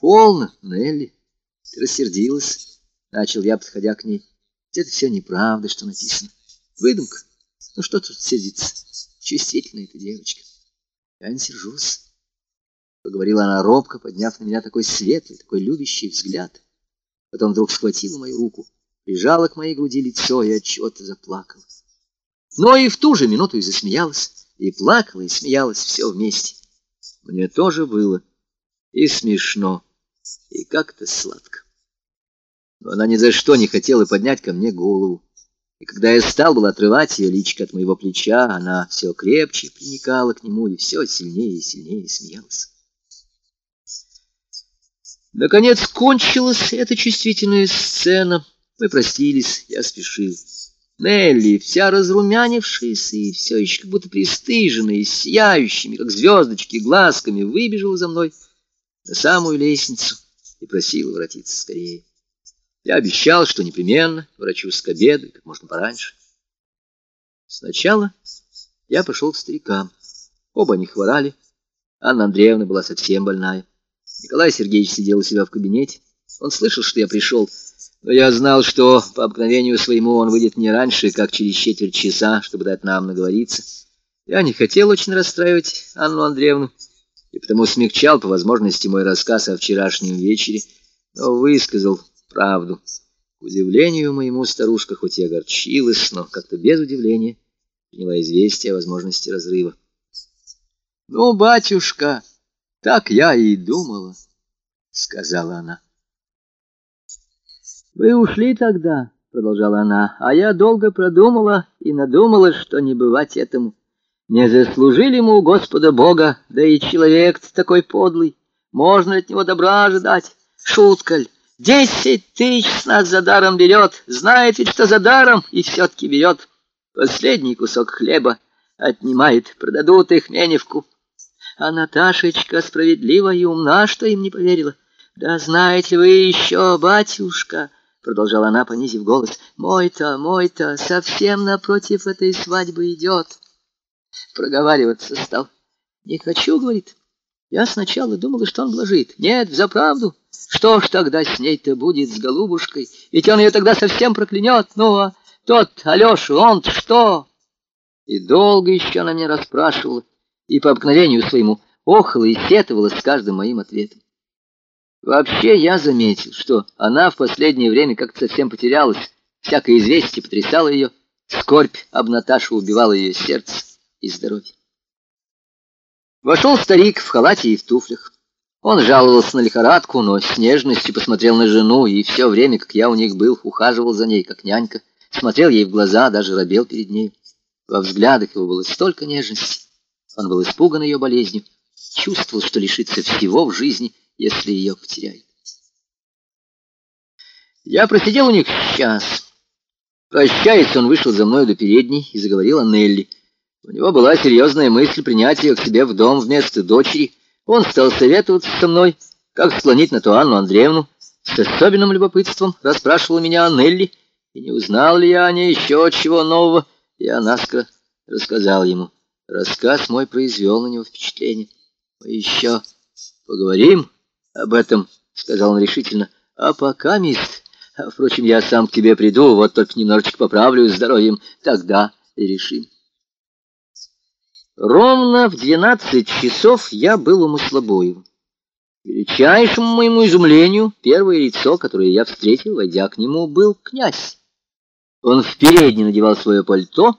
Полно, Нелли, ты рассердилась, — начал я, подходя к ней. Это все неправда, что написано. Выдумка. Ну что тут сердиться? Чувствительная эта девочка. Я не сержусь. Поговорила она робко, подняв на меня такой светлый, такой любящий взгляд. Потом вдруг схватила мою руку, прижала к моей груди лицо и отчего-то заплакала. Но и в ту же минуту и засмеялась, и плакала, и смеялась все вместе. Мне тоже было и смешно, и как-то сладко. Но она ни за что не хотела поднять ко мне голову. И когда я стал был отрывать ее личико от моего плеча, она все крепче приникала к нему и все сильнее и сильнее смеялась. Наконец кончилась эта чувствительная сцена. Мы простились, я спешил. Нелли, вся разрумянившаяся и все еще как будто пристыженная, сияющими, как звездочки, глазками, выбежала за мной на самую лестницу и просила воротиться скорее. Я обещал, что непременно врачусь к обеду, как можно пораньше. Сначала я пошел к старикам. Оба они хворали. Анна Андреевна была совсем больная. Николай Сергеевич сидел у себя в кабинете. Он слышал, что я пришел, но я знал, что по обыкновению своему он выйдет не раньше, как через четверть часа, чтобы дать нам наговориться. Я не хотел очень расстраивать Анну Андреевну и потому смягчал по возможности мой рассказ о вчерашнем вечере, но высказал правду. К удивлению моему старушка хоть и огорчилась, но как-то без удивления приняла известие о возможности разрыва. — Ну, батюшка, так я и думала, — сказала она. — Вы ушли тогда, — продолжала она, — а я долго продумала и надумала, что не бывать этому. Не заслужили ему у Господа Бога, да и человек такой подлый. Можно от него добра ожидать. Шутка ль? Десять тысяч с нас за даром берет, знает ведь, что за даром, и все-таки берет. Последний кусок хлеба отнимает, продадут их Меневку. А Наташечка справедлива и умна, что им не поверила. Да знаете вы еще, батюшка, — продолжала она, понизив голос, — мой-то, мой-то совсем напротив этой свадьбы идет проговариваться стал. «Не хочу», — говорит. Я сначала думала, что он блажит. Нет, за правду. Что ж тогда с ней-то будет, с голубушкой? Ведь он ее тогда совсем проклянет. Ну, а тот Алеша, он что? И долго еще она меня расспрашивала, и по обыкновению своему охала и сетовала с каждым моим ответом. Вообще я заметил, что она в последнее время как-то совсем потерялась, всякое известие потрясало ее, скорбь об Наташу убивала ее сердце и здоровья. Вошел старик в халате и в туфлях. Он жаловался на лихорадку, но с нежностью посмотрел на жену, и все время, как я у них был, ухаживал за ней, как нянька, смотрел ей в глаза, даже робел перед ней. Во взглядах его было столько нежности. Он был испуган ее болезнью, чувствовал, что лишится всего в жизни, если ее потеряет. Я просидел у них час. Прощаясь, он вышел за мной до передней и заговорил о Нелли. У него была серьезная мысль принять ее к себе в дом вместо дочери. Он стал советоваться со мной, как склонить на ту Анну Андреевну. С особенным любопытством расспрашивал меня о Нелли, и не узнал ли я о ней еще чего нового. Я наскоро рассказал ему. Рассказ мой произвел на него впечатление. «Мы еще поговорим об этом», — сказал он решительно. «А пока, мисс, впрочем, я сам к тебе приду, вот только немножечко поправлю здоровьем, тогда и решим». Ровно в двенадцать часов я был у Маслобоева. К величайшему моему изумлению, первое лицо, которое я встретил, войдя к нему, был князь. Он в передней надевал свое пальто,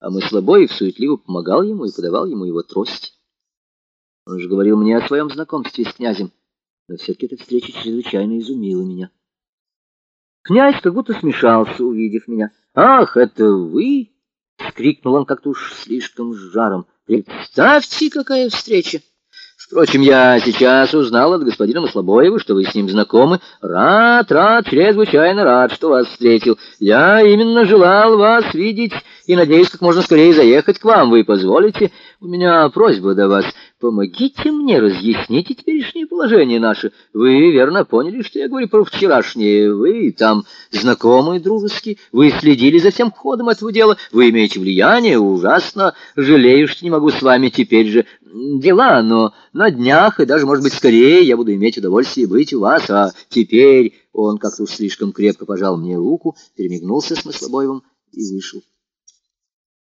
а Маслобоев суетливо помогал ему и подавал ему его трость. Он же говорил мне о своем знакомстве с князем, но все-таки эта встреча чрезвычайно изумила меня. Князь как будто смешался, увидев меня. «Ах, это вы!» — крикнул он как-то уж слишком с жаром. «Представьте, какая встреча! Впрочем, я сейчас узнал от господина Маслобоева, что вы с ним знакомы. Рад, рад, чрезвычайно рад, что вас встретил. Я именно желал вас видеть и надеюсь как можно скорее заехать к вам. Вы позволите? у меня просьба до вас. Помогите мне разъяснить теперешнее положение наше. Вы верно поняли, что я говорю про вчерашнее. Вы там знакомые дружеские, вы следили за всем ходом этого дела, вы имеете влияние, ужасно. Жалею, что не могу с вами теперь же дела, но на днях и даже, может быть, скорее я буду иметь удовольствие быть у вас, а теперь он как-то уж слишком крепко пожал мне руку, перемигнулся с Маслобоевым и вышел.